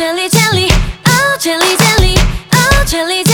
千里千里，哦，千里千里，哦，千里。